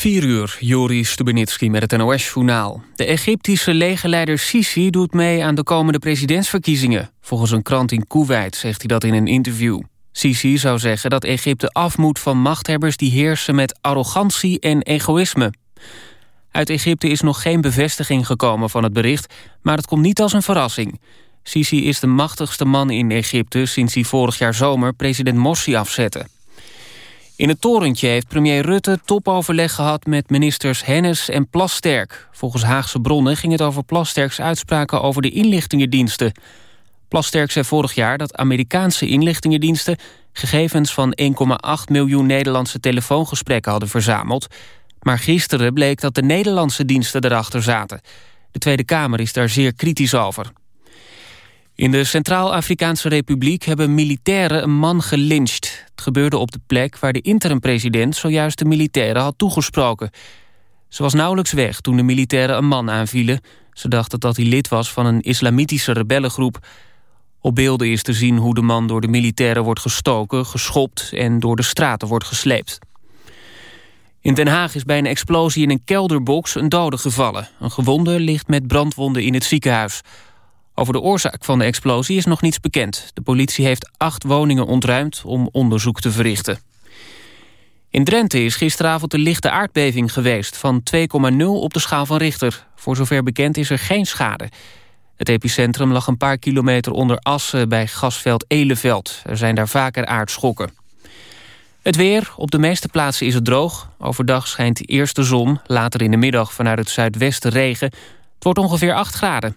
4 uur, Joris Stubenitski met het NOS-journaal. De Egyptische legerleider Sisi doet mee aan de komende presidentsverkiezingen. Volgens een krant in Kuwait zegt hij dat in een interview. Sisi zou zeggen dat Egypte af moet van machthebbers... die heersen met arrogantie en egoïsme. Uit Egypte is nog geen bevestiging gekomen van het bericht... maar het komt niet als een verrassing. Sisi is de machtigste man in Egypte... sinds hij vorig jaar zomer president Morsi afzette. In het torentje heeft premier Rutte topoverleg gehad met ministers Hennis en Plasterk. Volgens Haagse bronnen ging het over Plasterks uitspraken over de inlichtingendiensten. Plasterk zei vorig jaar dat Amerikaanse inlichtingendiensten... gegevens van 1,8 miljoen Nederlandse telefoongesprekken hadden verzameld. Maar gisteren bleek dat de Nederlandse diensten erachter zaten. De Tweede Kamer is daar zeer kritisch over. In de Centraal-Afrikaanse Republiek hebben militairen een man gelyncht. Het gebeurde op de plek waar de interim-president zojuist de militairen had toegesproken. Ze was nauwelijks weg toen de militairen een man aanvielen. Ze dachten dat hij lid was van een islamitische rebellengroep. Op beelden is te zien hoe de man door de militairen wordt gestoken, geschopt en door de straten wordt gesleept. In Den Haag is bij een explosie in een kelderbox een dode gevallen. Een gewonde ligt met brandwonden in het ziekenhuis. Over de oorzaak van de explosie is nog niets bekend. De politie heeft acht woningen ontruimd om onderzoek te verrichten. In Drenthe is gisteravond een lichte aardbeving geweest... van 2,0 op de schaal van Richter. Voor zover bekend is er geen schade. Het epicentrum lag een paar kilometer onder Assen... bij gasveld Eleveld. Er zijn daar vaker aardschokken. Het weer. Op de meeste plaatsen is het droog. Overdag schijnt eerst de zon. Later in de middag vanuit het zuidwesten regen. Het wordt ongeveer 8 graden.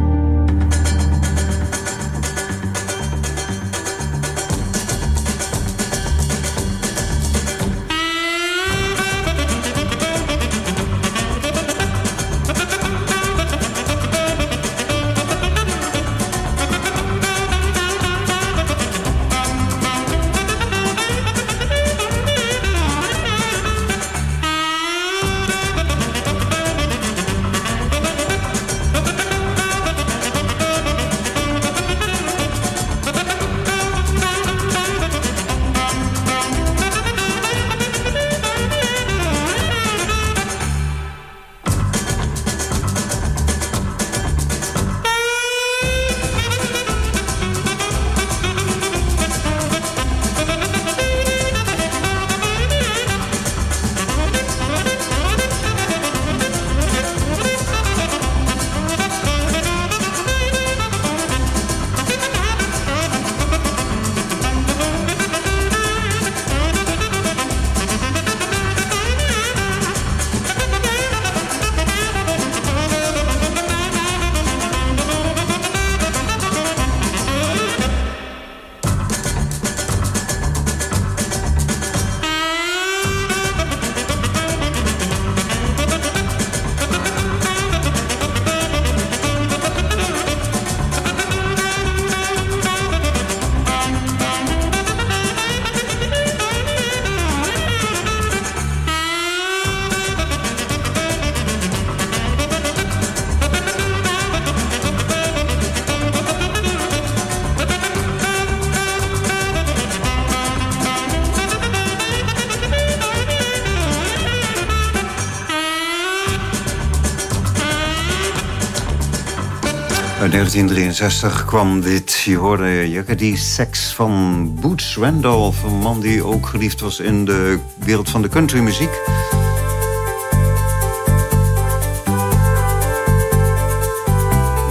1963 kwam dit, je hoorde die seks van Boots Randolph. Een man die ook geliefd was in de wereld van de countrymuziek.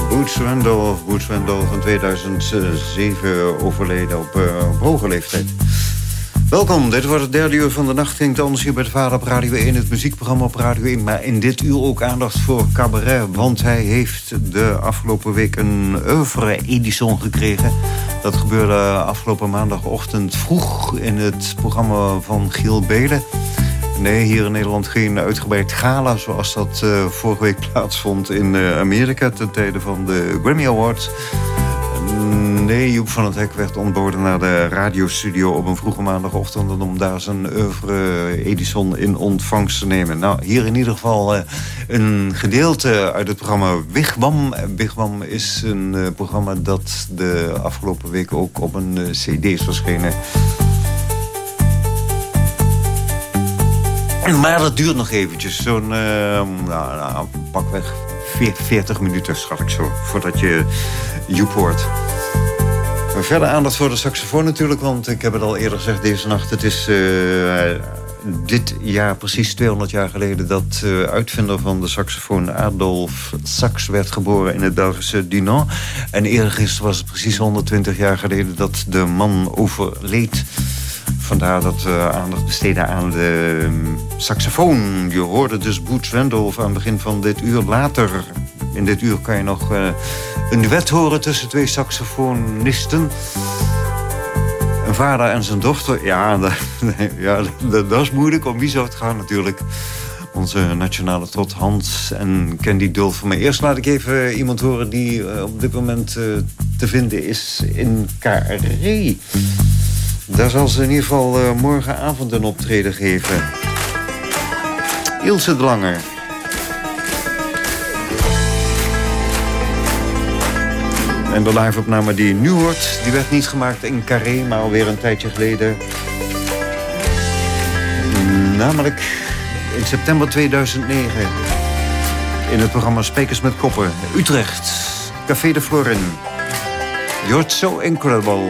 Boots Randolph, Boots Randolph in 2007 overleden op, uh, op hoge leeftijd. Welkom, dit wordt het derde uur van de nacht. Klinkt anders hier bij de Vader op Radio 1, het muziekprogramma op Radio 1. Maar in dit uur ook aandacht voor cabaret. Want hij heeft de afgelopen week een oeuvre-edition gekregen. Dat gebeurde afgelopen maandagochtend vroeg in het programma van Giel Belen. Nee, hier in Nederland geen uitgebreid gala zoals dat uh, vorige week plaatsvond in uh, Amerika... ten tijde van de Grammy Awards. Nee, Joep van het Hek werd ontboden naar de radiostudio op een vroege maandagochtend... om daar zijn oeuvre Edison in ontvangst te nemen. Nou, hier in ieder geval uh, een gedeelte uit het programma Wigwam. Wigwam is een uh, programma dat de afgelopen week ook op een cd is verschenen. Maar dat duurt nog eventjes. Zo'n, nou, nou, pakweg 40 minuten, schat ik zo, voordat je Joep hoort. Verder aandacht voor de saxofoon natuurlijk, want ik heb het al eerder gezegd deze nacht. Het is uh, dit jaar precies 200 jaar geleden dat uh, uitvinder van de saxofoon Adolf Sax werd geboren in het Belgische Dinan. En eergisteren was het precies 120 jaar geleden dat de man overleed. Vandaar dat we aandacht besteden aan de um, saxofoon. Je hoorde dus Boots Randolph aan het begin van dit uur. Later in dit uur kan je nog uh, een duet horen tussen twee saxofonisten. Een vader en zijn dochter. Ja, dat, ja, dat, is moeilijk om wie zou het gaan natuurlijk. Onze nationale tot Hans en Candy Dulfer. Maar eerst laat ik even iemand horen die op dit moment te vinden is in Carré. Daar zal ze in ieder geval uh, morgenavond een optreden geven. Ilse de Langer. En de live-opname die nu hoort... die werd niet gemaakt in Carré, maar alweer een tijdje geleden. Namelijk in september 2009. In het programma Spekers met Koppen. Utrecht. Café de Florin. You're so incredible.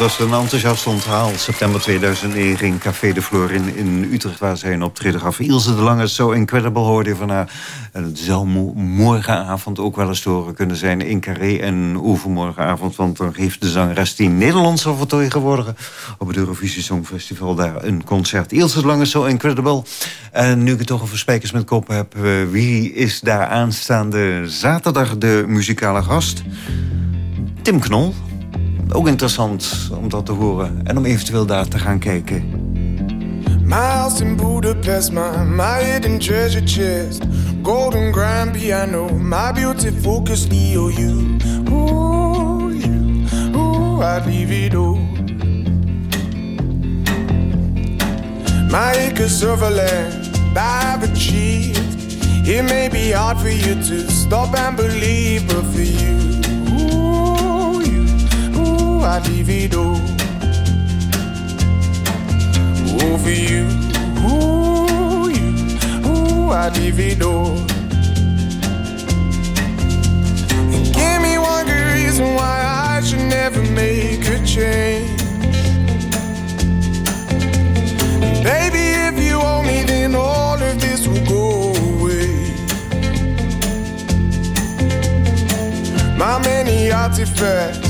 Was een enthousiast onthaal. September 2009 in Café de Floor in, in Utrecht... waar zij een optreden gaf. Ilse de Lange, So Incredible hoorde van haar. En het zou morgenavond ook wel eens horen kunnen zijn... in Carré en overmorgenavond. Want dan heeft de zangeres die Nederlands zal vertegenwoordigen... op het Eurovisie Songfestival daar een concert. Ilse de Lange, So Incredible. En nu ik het toch over Spijkers met Kop heb... Eh, wie is daar aanstaande zaterdag de muzikale gast? Tim Knol ook interessant om dat te horen en om eventueel daar te gaan kijken. My house in Budapest, my, my hidden treasure chest. Golden grand piano, my beauty focus EOU. Ooh, you, ooh, I'd leave it all. My acres of land I've achieved. It may be hard for you to stop and believe, but for you. I divido over you, ooh, you, ooh, I divido. Give me one good reason why I should never make a change. Baby, if you owe me, then all of this will go away. My many artifacts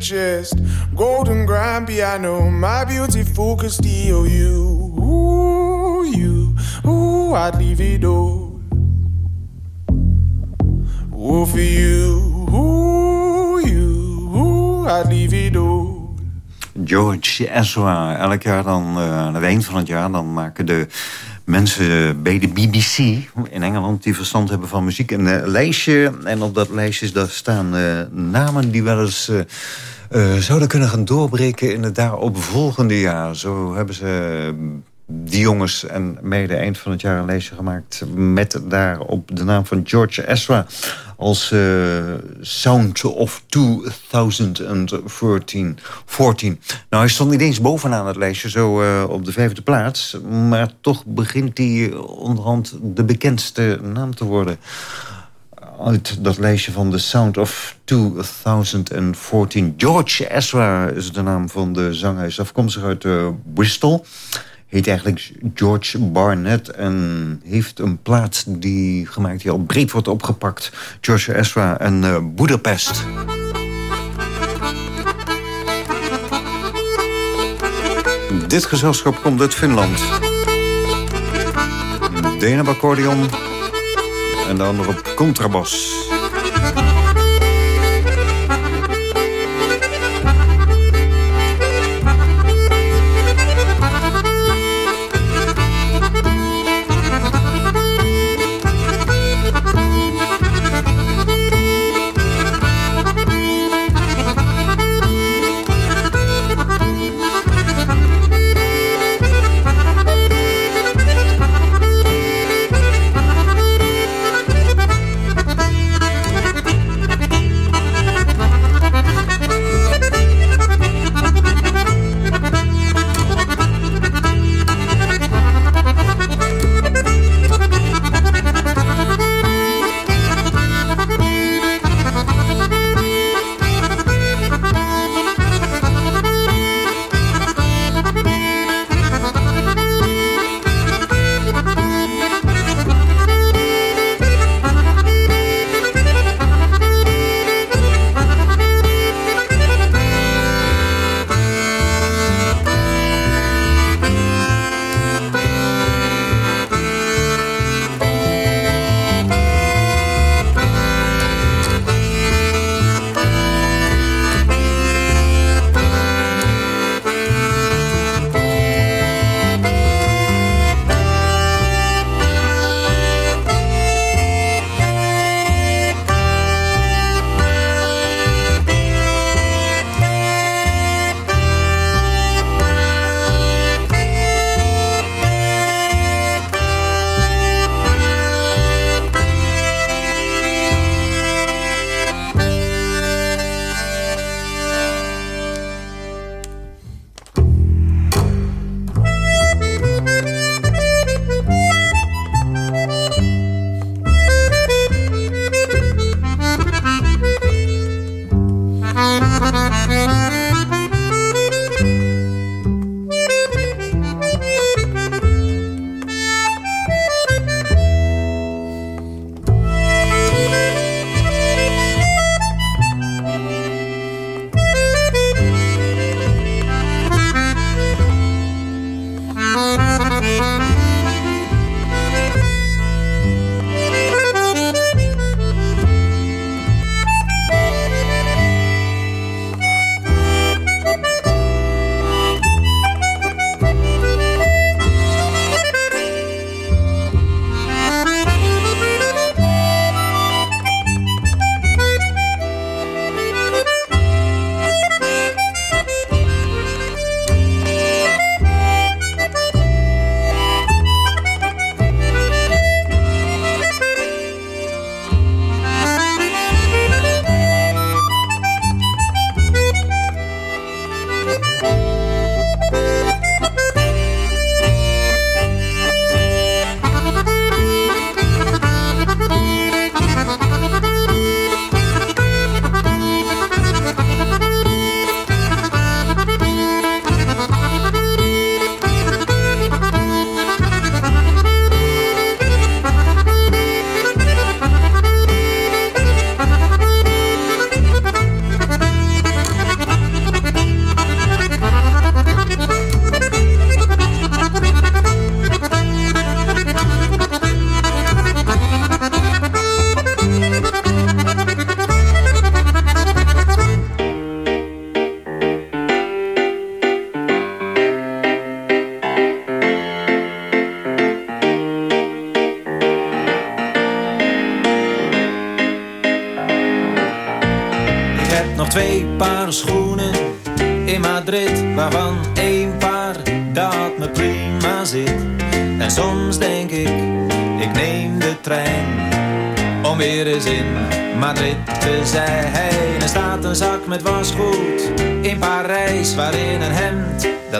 Chest. Golden grand piano, my beauty focused EOU. Ooh, you, ooh, I'd leave it all. Ooh, for you, ooh, you, ooh, I'd leave it all. George Ezra, elk jaar dan, uh, aan het eind van het jaar, dan maken de mensen bij de BBC in Engeland... die verstand hebben van muziek, een uh, lijstje. En op dat lijstje staan uh, namen die wel eens... Uh, zouden kunnen gaan doorbreken in het daaropvolgende jaar. Zo hebben ze die jongens en meiden eind van het jaar een lijstje gemaakt... met daarop de naam van George Ezra als uh, Sound of 2014. 14. Nou, hij stond niet eens bovenaan het lijstje, zo op de vijfde plaats. Maar toch begint hij onderhand de bekendste naam te worden. Uit dat lijstje van de Sound of 2014. George Ezra is de naam van de zanger. Is afkomstig uit uh, Bristol heet eigenlijk George Barnett... en heeft een plaat die gemaakt die al breed wordt opgepakt. George Ezra en uh, Budapest. Dit gezelschap komt uit Finland. De ene op accordeon en de andere op contrabas.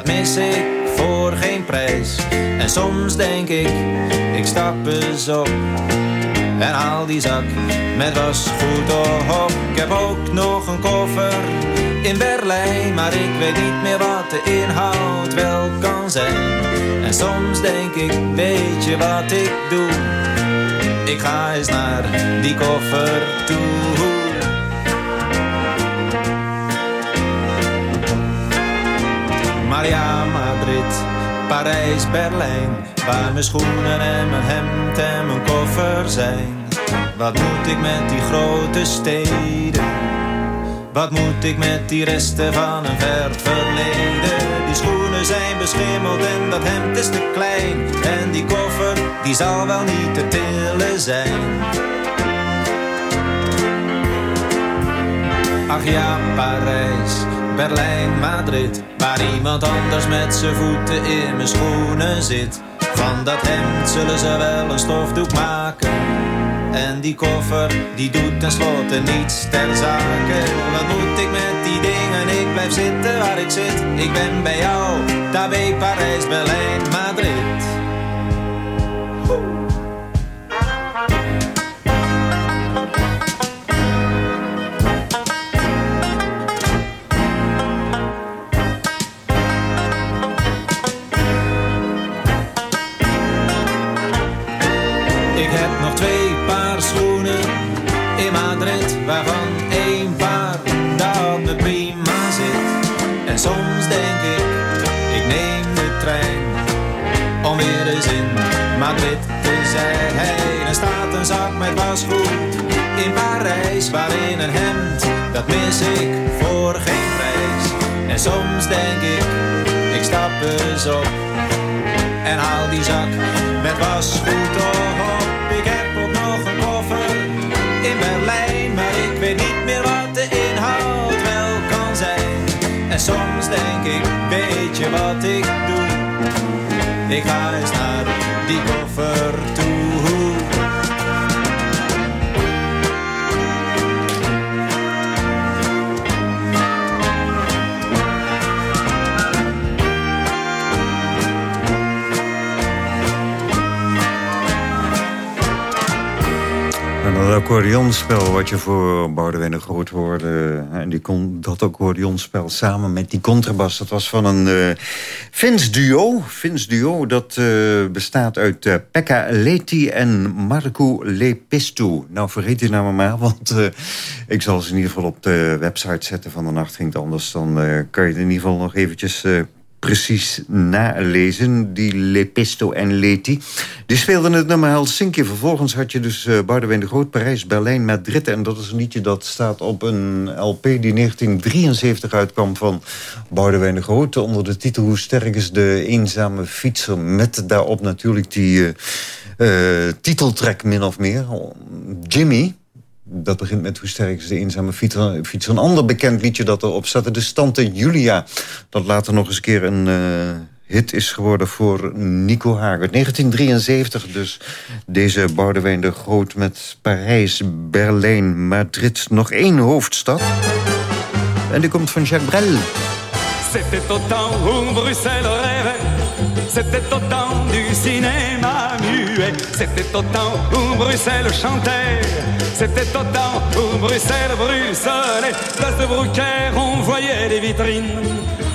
Dat mis ik voor geen prijs. En soms denk ik, ik stap eens op en haal die zak met wasgoed op. Ik heb ook nog een koffer in Berlijn, maar ik weet niet meer wat de inhoud wel kan zijn. En soms denk ik, weet je wat ik doe? Ik ga eens naar die koffer toe. Maar ja, Madrid, Parijs, Berlijn, waar mijn schoenen en mijn hemd en mijn koffer zijn. Wat moet ik met die grote steden? Wat moet ik met die resten van een ver verleden? Die schoenen zijn beschimmeld en dat hemd is te klein. En die koffer, die zal wel niet te tillen zijn. Ach ja, Parijs, Berlijn, Madrid. Waar iemand anders met zijn voeten in mijn schoenen zit. Van dat hemd zullen ze wel een stofdoek maken. En die koffer, die doet tenslotte niets ter zake. Wat moet ik met die dingen? Ik blijf zitten waar ik zit. Ik ben bij jou, daar bij Parijs, zijn. Hey, er staat een zak met wasgoed in Parijs, waarin een hemd, dat mis ik voor geen prijs. En soms denk ik, ik stap eens op en haal die zak met wasgoed op. Ik heb ook nog een koffer in Berlijn, maar ik weet niet meer wat de inhoud wel kan zijn. En soms denk ik, weet je wat ik doe? Ik ga eens naar die koffer toe. Dat accordeonspel wat je voor Boudewijn de Groot hoorde... en die kon, dat accordeonspel samen met die contrabas... dat was van een uh, Fins duo. Fins duo dat uh, bestaat uit uh, Pekka Leti en Marco Lepistu. Nou, vergeet die namen maar, want ik zal ze in ieder geval op de website zetten van de Nacht Ging Anders. Dan kan je het in ieder geval nog eventjes precies nalezen, die Lepisto en Leti. Die speelden het nummer Helsinki. Vervolgens had je dus uh, de Groot, Parijs, Berlijn, Madrid. En dat is een liedje dat staat op een LP die 1973 uitkwam van Boudewijn de Groot. Onder de titel Hoe sterk is de eenzame fietser. Met daarop natuurlijk die uh, uh, min of meer. Jimmy. Dat begint met Hoe sterk is de eenzame fietser. Een ander bekend liedje dat erop staat. De Stante Julia. Dat later nog eens een keer een uh, hit is geworden voor Nico Hager. 1973 dus. Deze Boudewijn de Groot met Parijs, Berlijn, Madrid. Nog één hoofdstad. En die komt van Jacques Brel. C'était au temps où Bruxelles rêvait C'était au temps du cinéma C'était au temps où Bruxelles chantait. C'était au temps où Bruxelles bruxelait. Place de Brouquer, on voyait les vitrines.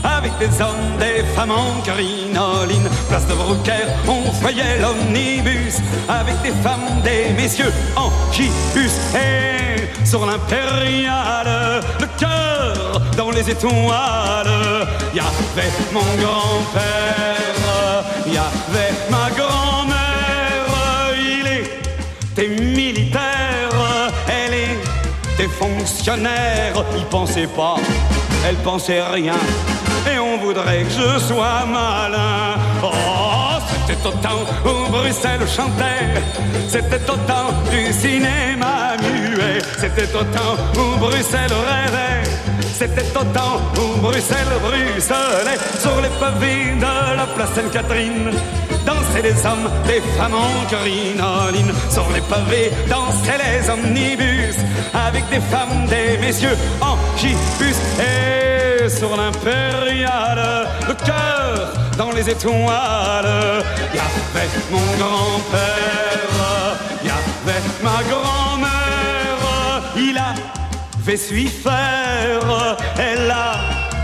Avec des hommes, des femmes en crinoline. Place de Brouquer, on voyait l'omnibus. Avec des femmes, des messieurs en gibus. Et sur l'impériale, le cœur dans les étoiles Y avait mon grand-père, y avait était fonctionnaire Il pensait pas, elle pensait rien. Et on voudrait que je sois malin. Oh, c'était au temps où Bruxelles chantait. C'était au temps du cinéma muet. C'était au temps où Bruxelles rêvait C'était au temps où Bruxelles bruxelait sur les pavés de la place Sainte-Catherine. Dansaient les hommes, les femmes en crinoline. Sur les pavés dansaient les omnibus avec des femmes, des messieurs en gibus. Et sur l'impériale, le cœur dans les étoiles, y avait mon grand-père, y avait ma grand-mère. Il avait su faire, elle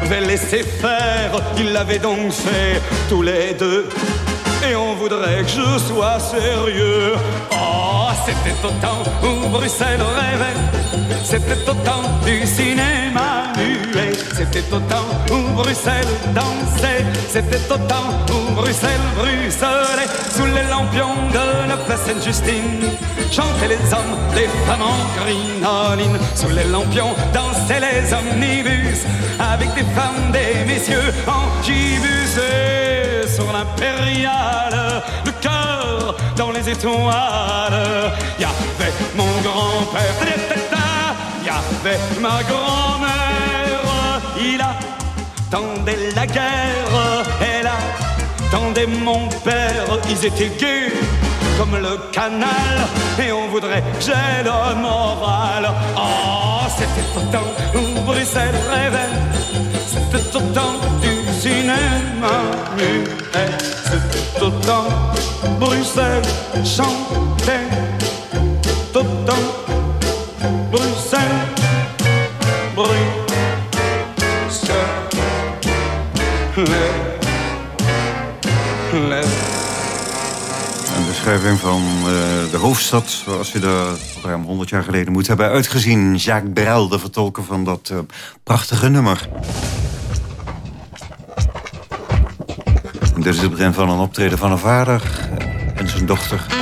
avait laissé faire. Il l'avait donc fait tous les deux. Et on voudrait que je sois sérieux. Oh, c'était au temps où Bruxelles rêvait. C'était au temps du cinéma. C'était au temps où Bruxelles dansait. C'était au temps où Bruxelles bruxelait. Sous les lampions de la place Sainte-Justine. Chantaient les hommes, les femmes en crinoline. Sous les lampions dansaient les omnibus. Avec des femmes, des messieurs en gibus. Et sur l'impériale, le cœur dans les étoiles. Y avait mon grand-père, y avait ma grand-mère. Il la guerre, elle attendait mon père. Ils étaient gays comme le canal, et on voudrait j'ai le moral. Oh, c'était au temps où Bruxelles rêvait, c'était au temps du cinéma muet, c'était au temps Bruxelles chantait, Een beschrijving van uh, de hoofdstad, zoals je er ruim 100 jaar geleden moet hebben uitgezien. Jacques Brel, de vertolker van dat uh, prachtige nummer. Dit is het begin van een optreden van een vader en zijn dochter.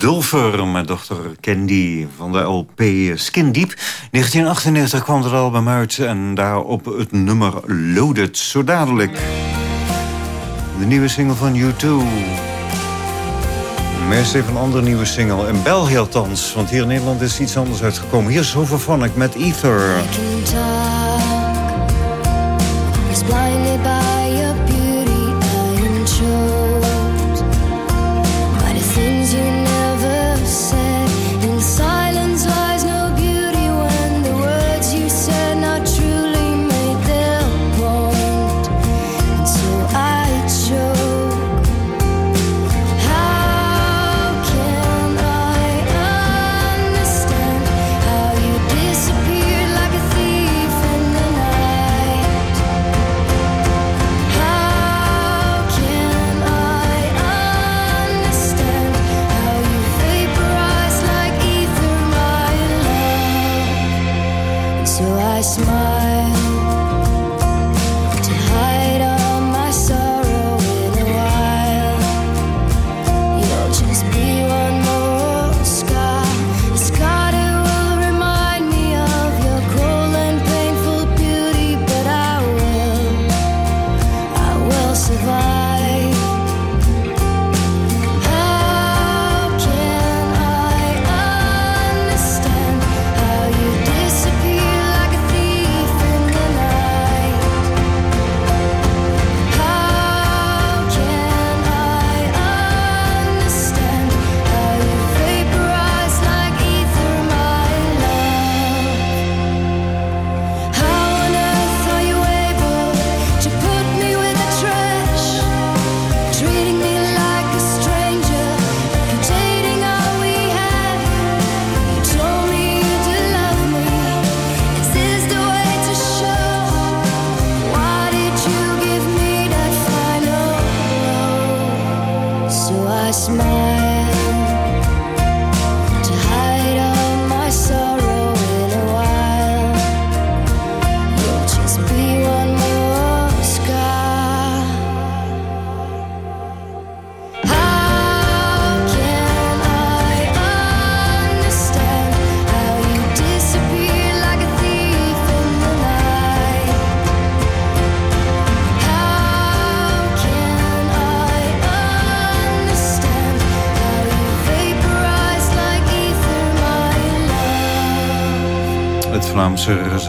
Dulfer met dochter Candy van de LP Skin Deep. 1998 kwam het album uit en daarop het nummer Loaded. Zo dadelijk de nieuwe single van U2. Meest even een andere nieuwe single. In België althans, want hier in Nederland is iets anders uitgekomen. Hier is Hoverphonic met Ether.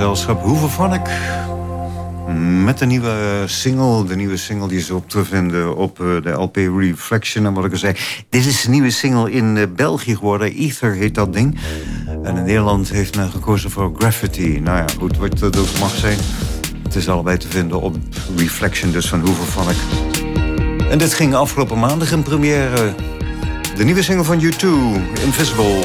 Gezelschap Hoevenvank. Met de nieuwe single. De nieuwe single die is op te vinden op eh, de LP Reflection. En wat ik al dit is de nieuwe single in eh, België geworden. Ether heet dat ding. En in Nederland heeft men gekozen voor Graffiti. Nou ja, goed, wat het ook mag zijn. Het is allebei te vinden op Reflection, dus van Hoevenvank. En dit ging afgelopen maandag in première. De nieuwe single van U2, Invisible.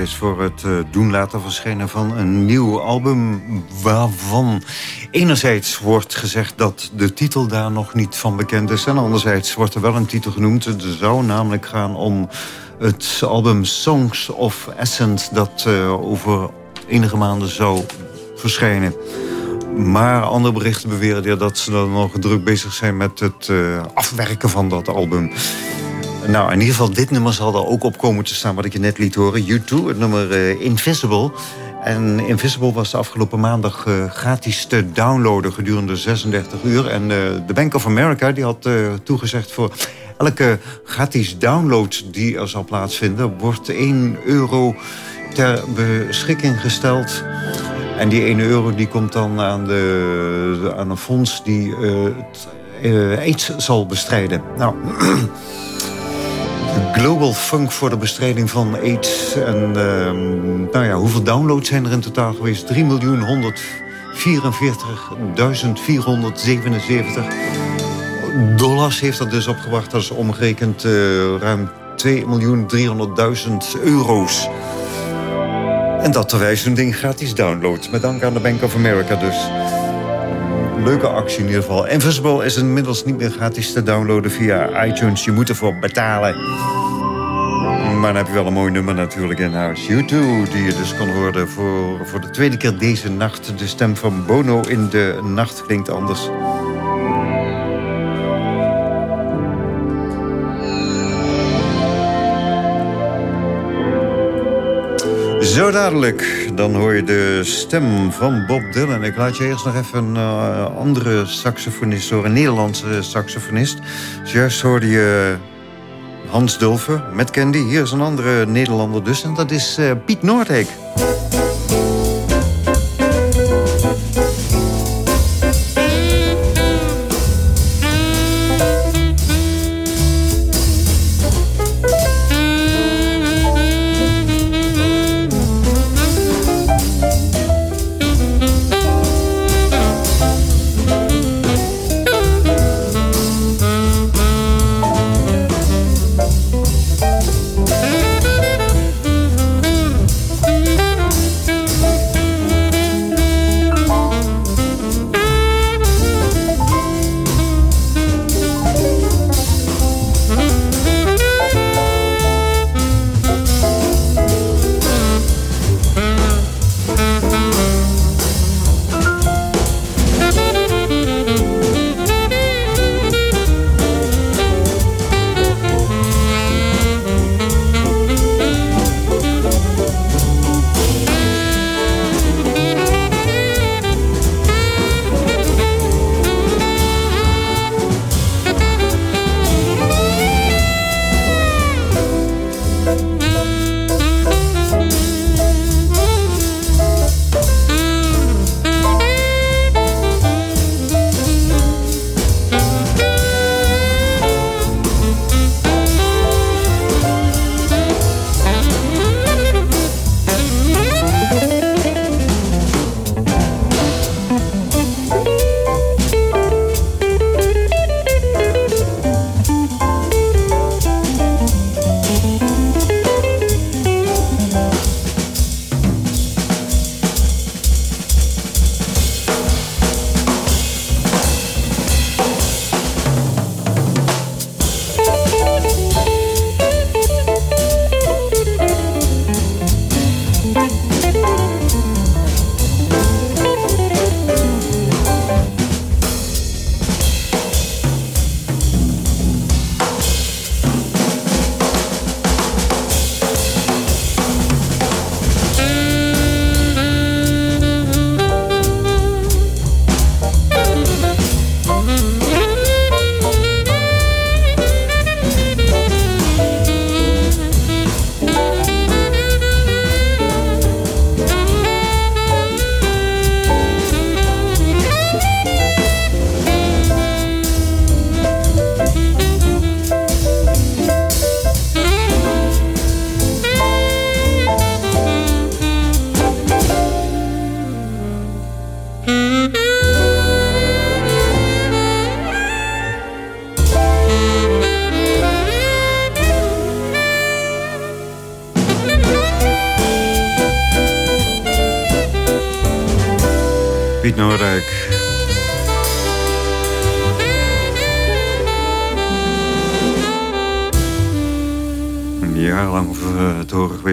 Is voor het uh, doen laten verschijnen van een nieuw album... waarvan enerzijds wordt gezegd dat de titel daar nog niet van bekend is... en anderzijds wordt er wel een titel genoemd. Het zou namelijk gaan om het album Songs of Essence... dat uh, over enige maanden zou verschijnen. Maar andere berichten beweren dat ze dan nog druk bezig zijn met het uh, afwerken van dat album. Nou, in ieder geval, dit nummer zal er ook op komen te staan... wat ik je net liet horen. U2, het nummer uh, Invisible. En Invisible was de afgelopen maandag uh, gratis te downloaden... gedurende 36 uur. En uh, de Bank of America die had toegezegd voor... elke gratis download die er zal plaatsvinden... wordt 1 euro ter beschikking gesteld... En die 1 euro die komt dan aan, de, aan een fonds die het aids zal bestrijden. Nou, Global Funk voor de bestrijding van AIDS. En uh, nou ja, hoeveel downloads zijn er in totaal geweest? 3.144.477 dollars heeft dat dus opgebracht. Dat is omgerekend uh, ruim 2.300.000 euro's. En dat terwijl zo'n ding gratis downloadt. Met dank aan de Bank of America dus leuke actie in ieder geval. Invisible is inmiddels niet meer gratis te downloaden via iTunes. Je moet ervoor betalen. Maar dan heb je wel een mooi nummer natuurlijk in huis. YouTube, die je dus kan horen voor, voor de tweede keer deze nacht. De stem van Bono in de nacht klinkt anders. Zo dadelijk, dan hoor je de stem van Bob Dylan. Ik laat je eerst nog even een uh, andere saxofonist horen, een Nederlandse saxofonist. Juist hoorde je Hans Dulfer met Candy. Hier is een andere Nederlander dus, en dat is uh, Piet Noordheek.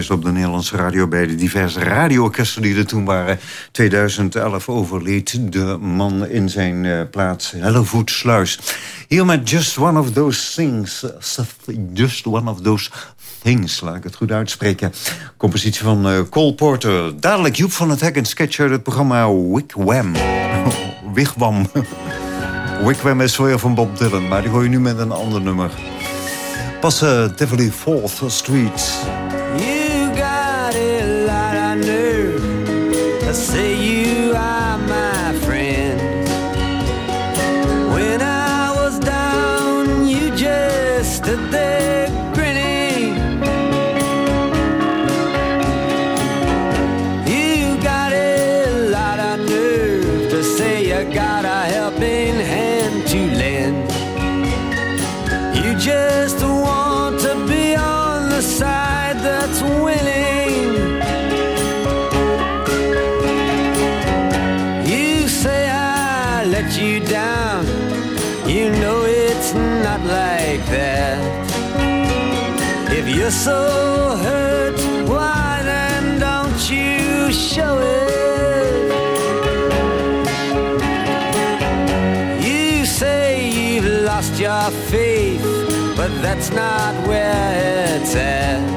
Op de Nederlandse radio... bij de diverse radioorkesten die er toen waren. 2011 overleed de man in zijn uh, plaats Hellevoetsluis. Hier met Just One of Those Things. Just One of Those Things, laat ik het goed uitspreken. Compositie van uh, Cole Porter. Dadelijk Joep van het Hek, een sketch uit het programma Wigwam. Wigwam. Wigwam is weer van Bob Dylan, maar die gooi je nu met een ander nummer. Pas uh, Tivoli 4th Street. You down. You know it's not like that. If you're so hurt, why then don't you show it? You say you've lost your faith, but that's not where it's at.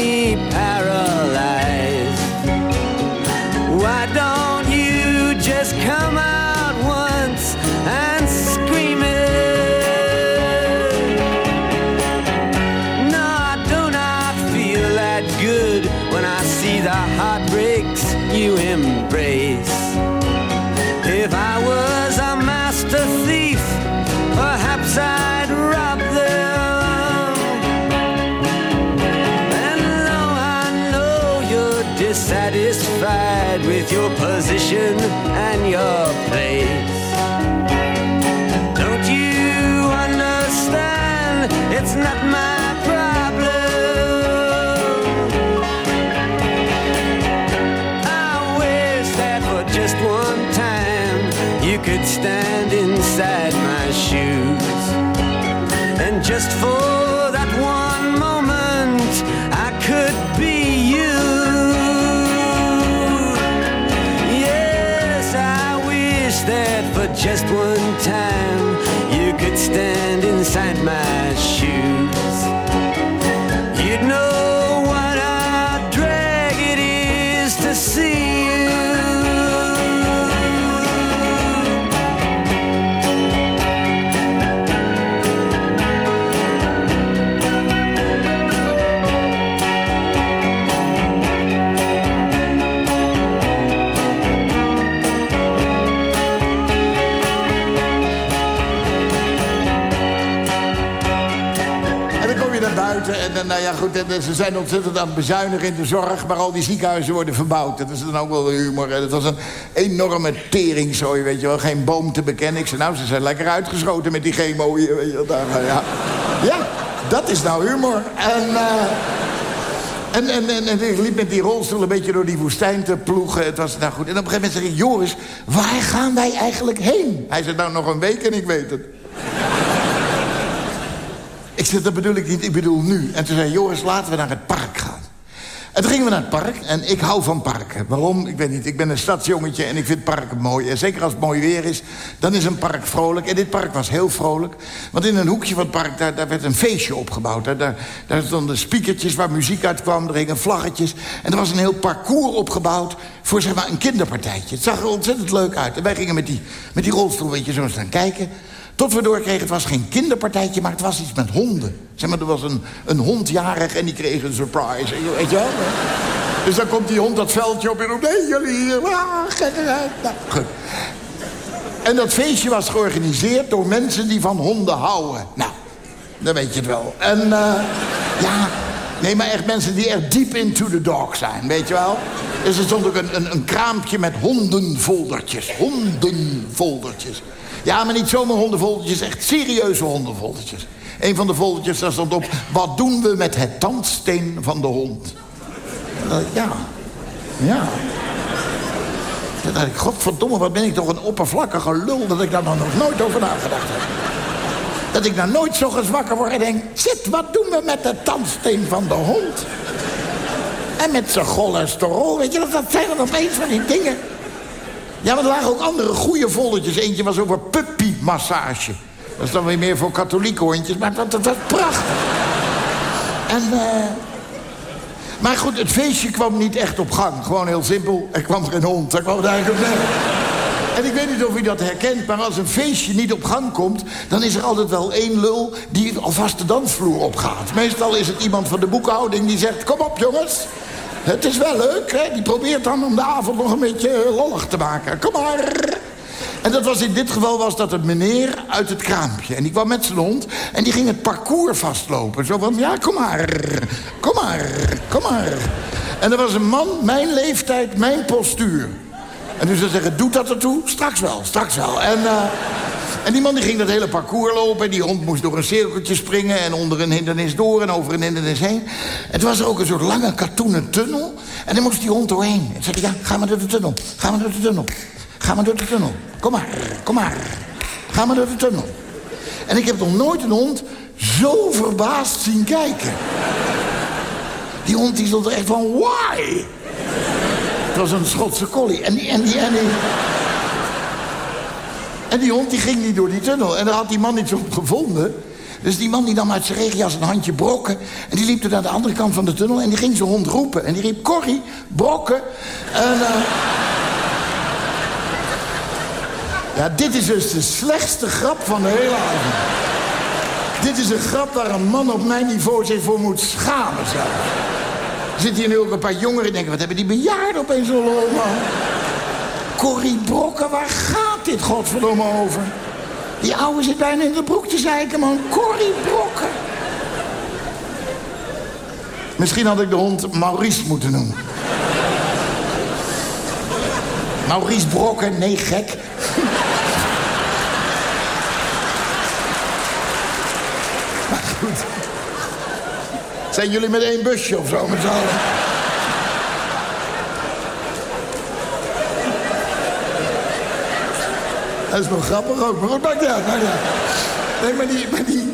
you embrace. If I was a master thief, perhaps I'd rob them. And though I know you're dissatisfied with your position and your ja, goed, en ze zijn ontzettend aan het bezuinigen in de zorg... maar al die ziekenhuizen worden verbouwd. Dat is dan ook wel humor. Het was een enorme teringzooi, weet je wel. Geen boom te bekennen. Ik zei, nou, ze zijn lekker uitgeschoten met die chemo hier, weet je. Daar, nou ja. ja, dat is nou humor. En... eh, en, en, en, en ik liep met die rolstoel een beetje door die woestijn te ploegen. Het was nou goed. En op een gegeven moment zeg ik... Joris, waar gaan wij eigenlijk heen? Hij zei, nou nog een week en ik weet het. Ik zeg, dat bedoel ik niet, ik bedoel nu. En toen zei Joris, laten we naar het park gaan. En toen gingen we naar het park en ik hou van parken. Waarom? Ik weet niet. Ik ben een stadsjongetje en ik vind parken mooi. En zeker als het mooi weer is, dan is een park vrolijk. En dit park was heel vrolijk. Want in een hoekje van het park, daar, daar werd een feestje opgebouwd. Daar, daar, daar stonden speakertjes waar muziek uit kwam. Er hingen vlaggetjes. En er was een heel parcours opgebouwd voor zeg maar, een kinderpartijtje. Het zag er ontzettend leuk uit. En wij gingen met die, met die rolstoel weet zo staan kijken. Tot we doorkregen, het was geen kinderpartijtje, maar het was iets met honden. Zeg maar, er was een, een hond jarig en die kreeg een surprise. Weet je wel? Dus dan komt die hond dat veldje op en roept... Nee, jullie hier. Nou. En dat feestje was georganiseerd door mensen die van honden houden. Nou, dan weet je het wel. En uh, ja, nee, maar echt mensen die echt deep into the dog zijn, weet je wel. Dus er stond ook een, een, een kraampje met hondenfoldertjes. Hondenfoldertjes. Ja, maar niet zomaar hondenfoldertjes, echt serieuze hondenfoldertjes. Een van de foldertjes, daar stond op... Wat doen we met het tandsteen van de hond? Uh, ja. Ja. Godverdomme, wat ben ik toch een oppervlakkige lul... dat ik daar nog nooit over nagedacht heb. Dat ik nou nooit zo gezwakker word en denk... Zit, wat doen we met de tandsteen van de hond? En met zijn cholesterol, weet je, dat zijn dan opeens van die dingen... Ja, maar er lagen ook andere goede volletjes. Eentje was over puppymassage. Dat is dan weer meer voor katholieke hondjes, maar dat, dat was prachtig. En, uh... Maar goed, het feestje kwam niet echt op gang. Gewoon heel simpel, er kwam geen hond. Daar kwam het eigenlijk op. En ik weet niet of u dat herkent, maar als een feestje niet op gang komt... dan is er altijd wel één lul die alvast de dansvloer opgaat. Meestal is het iemand van de boekhouding die zegt... kom op jongens, het is wel leuk, hè? Die probeert dan om de avond nog een beetje lollig te maken. Kom maar. En dat was in dit geval was dat een meneer uit het kraampje. En die kwam met zijn hond en die ging het parcours vastlopen. Zo van, ja, kom maar, kom maar, kom maar. En er was een man, mijn leeftijd, mijn postuur. En dus ze zeggen, doet dat ertoe? Straks wel, straks wel. En... Uh, en die man die ging dat hele parcours lopen. Die hond moest door een cirkeltje springen. En onder een hindernis door en over een hindernis heen. En toen was ook een soort lange katoenen tunnel. En daar moest die hond doorheen. En zei ja, ga maar door de tunnel. Ga maar door de tunnel. Ga maar door de tunnel. Kom maar, kom maar. Ga maar door de tunnel. En ik heb nog nooit een hond zo verbaasd zien kijken. Die hond die stond er echt van, why? Het was een Schotse collie. En die, en die, en die... En die hond die ging niet door die tunnel. En daar had die man iets op gevonden. Dus die man die nam uit zijn regenjas een handje brokken. En die liep er naar de andere kant van de tunnel. En die ging zijn hond roepen. En die riep, Corrie, brokken. En, uh... Ja, dit is dus de slechtste grap van de hele avond. Dit is een grap waar een man op mijn niveau zich voor moet schamen zelf. Zitten hier nu ook een paar jongeren die denken... wat hebben die bejaarden opeens lol, man? Corrie Brokken, waar gaat dit godverdomme over? Die ouwe zit bijna in de broek te zeiken, man. Corrie Brokken. Misschien had ik de hond Maurice moeten noemen. Maurice Brokken, nee gek. maar goed. Zijn jullie met één busje of zo met z'n allen? Dat is nog grappig ook. Maar goed, maakt niet. Maakt. Nee, maar die, maar die...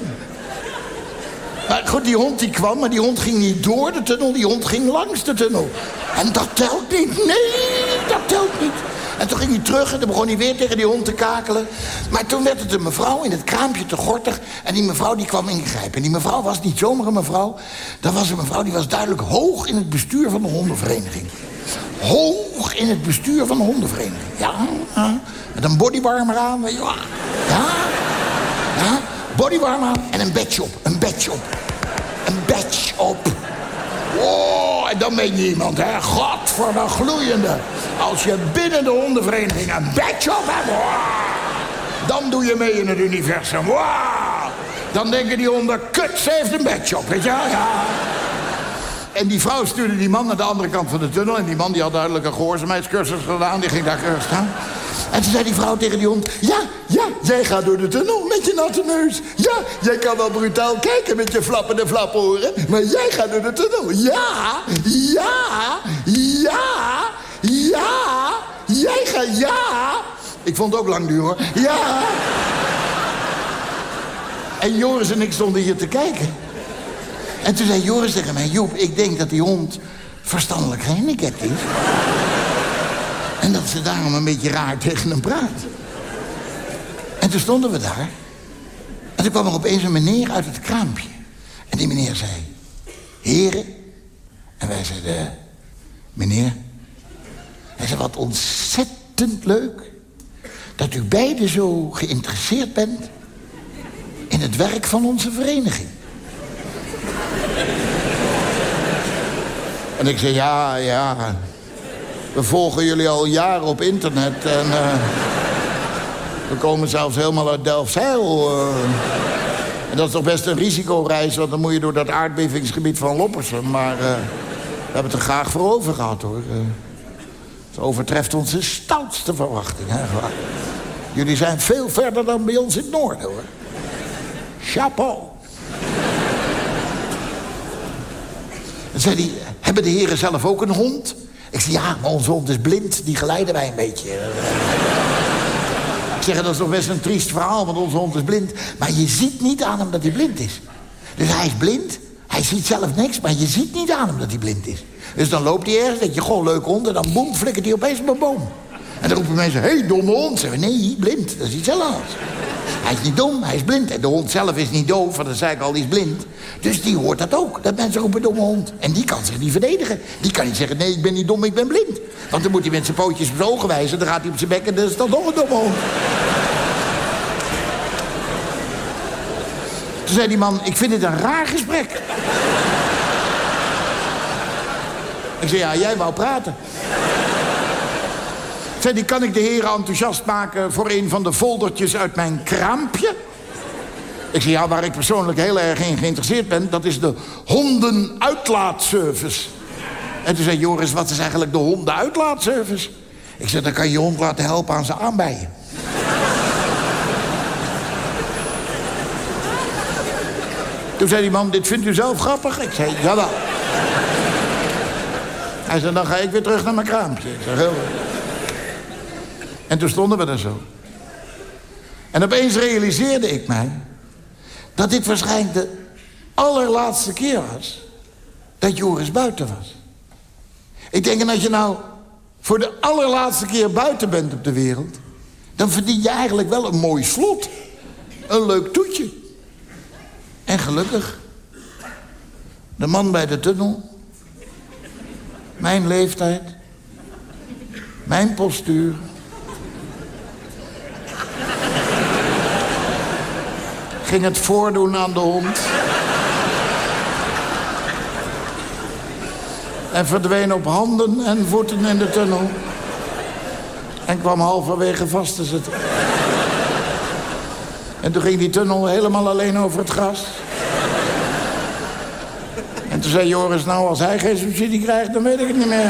Goed, die hond die kwam, maar die hond ging niet door de tunnel. Die hond ging langs de tunnel. En dat telt niet. Nee, dat telt niet. En toen ging hij terug en toen begon hij weer tegen die hond te kakelen. Maar toen werd het een mevrouw in het kraampje te gortig. En die mevrouw die kwam ingrijpen. En die mevrouw was niet zomaar een mevrouw. Dat was een mevrouw die was duidelijk hoog in het bestuur van de hondenvereniging. Hoog in het bestuur van de hondenvereniging. Ja, ja. Met een bodywarmer aan. Ja, ja. Bodywarmer aan en een badge op. Een badge op. Een badge op. Oh, en dan ben je iemand, hè. God voor de gloeiende. Als je binnen de hondenvereniging een badge op hebt... Wow, dan doe je mee in het universum. Wow. Dan denken die honden, kut, ze heeft een badge op, weet je Ja. En die vrouw stuurde die man naar de andere kant van de tunnel. En die man die had duidelijk een gehoorzaamheidscursus gedaan. Die ging daar staan. En toen zei die vrouw tegen die hond... Ja, ja, jij gaat door de tunnel met je natte neus. Ja, jij kan wel brutaal kijken met je flappende flaporen. Maar jij gaat door de tunnel. Ja, ja, ja, ja. Jij gaat, ja. Ik vond het ook lang hoor. Ja. En Joris en ik stonden hier te kijken. En toen zei Joris tegen mij... Joep, ik denk dat die hond verstandelijk gehandicapt is. En dat ze daarom een beetje raar tegen hem praat. En toen stonden we daar. En toen kwam er opeens een meneer uit het kraampje. En die meneer zei... Heren. En wij zeiden... Meneer. Hij zei, wat ontzettend leuk... dat u beiden zo geïnteresseerd bent... in het werk van onze vereniging. En ik zei, ja, ja... We volgen jullie al jaren op internet en... Uh, we komen zelfs helemaal uit Delfzijl. Uh, en dat is toch best een risicoreis... want dan moet je door dat aardbevingsgebied van Loppersum. Maar uh, we hebben het er graag voor over gehad, hoor. het overtreft onze stoutste verwachting. Jullie zijn veel verder dan bij ons in het noorden, hoor. Chapeau. Hebben de heren zelf ook een hond? Ik zei, ja, maar onze hond is blind. Die geleiden wij een beetje. ik zeg, dat is toch best een triest verhaal, want onze hond is blind. Maar je ziet niet aan hem dat hij blind is. Dus hij is blind, hij ziet zelf niks, maar je ziet niet aan hem dat hij blind is. Dus dan loopt hij ergens, denk je, goh, leuk hond... en dan boem, flikkert hij opeens op een boom. En dan roepen mensen, hé, hey, domme hond. Zeggen nee, blind, dat is iets anders. Hij is niet dom, hij is blind. En de hond zelf is niet doof, want dan zei ik al, die is blind. Dus die hoort dat ook, dat mensen roepen domme hond. En die kan zich niet verdedigen. Die kan niet zeggen, nee, ik ben niet dom, ik ben blind. Want dan moet hij met zijn pootjes op zijn ogen wijzen. Dan gaat hij op zijn bek en dan is dat nog een domme hond. Toen zei die man, ik vind dit een raar gesprek. ik zei, ja, jij wou praten. Die, kan ik de heren enthousiast maken voor een van de foldertjes uit mijn kraampje? Ik zei, ja, waar ik persoonlijk heel erg in geïnteresseerd ben... dat is de hondenuitlaatservice. En toen zei Joris, wat is eigenlijk de hondenuitlaatservice? Ik zei, dan kan je je hond laten helpen aan zijn aanbijen. Toen zei die man, dit vindt u zelf grappig? Ik zei, jawel. Hij zei, dan ga ik weer terug naar mijn kraampje. Ik zei, heel En toen stonden we er zo. En opeens realiseerde ik mij... dat dit waarschijnlijk de allerlaatste keer was... dat Joris buiten was. Ik denk, en als je nou voor de allerlaatste keer buiten bent op de wereld... dan verdien je eigenlijk wel een mooi slot. Een leuk toetje. En gelukkig, de man bij de tunnel... mijn leeftijd, mijn postuur... ging het voordoen aan de hond... en verdween op handen en voeten in de tunnel... en kwam halverwege vast te zitten. En toen ging die tunnel helemaal alleen over het gras. En toen zei Joris, nou, als hij geen subsidie krijgt, dan weet ik het niet meer.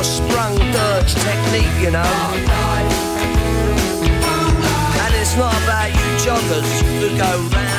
your four-sprung dirge technique, you know. And it's not about you joggers who go round,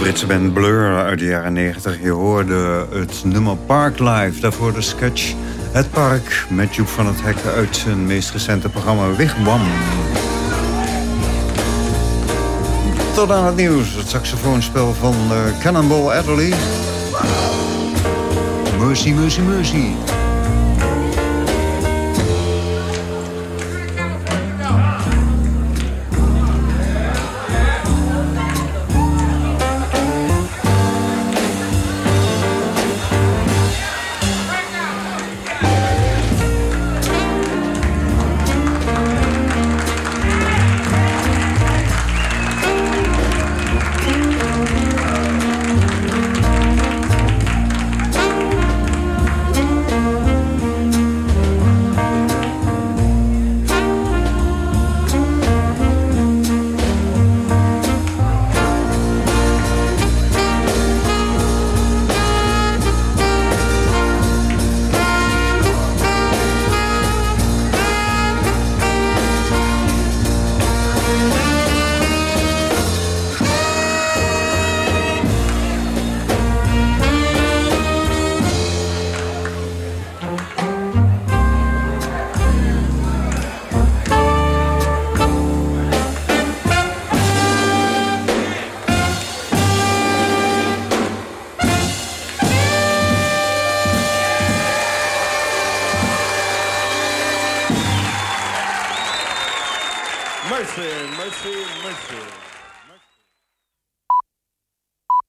Britse band Blur uit de jaren 90. Je hoorde het nummer Park Live. Daarvoor de sketch Het Park met Joep van het Hek uit zijn meest recente programma Wigwam. Tot aan het nieuws. Het saxofoonspel van eh, Cannonball Adderley. Mercy, mercy, mercy.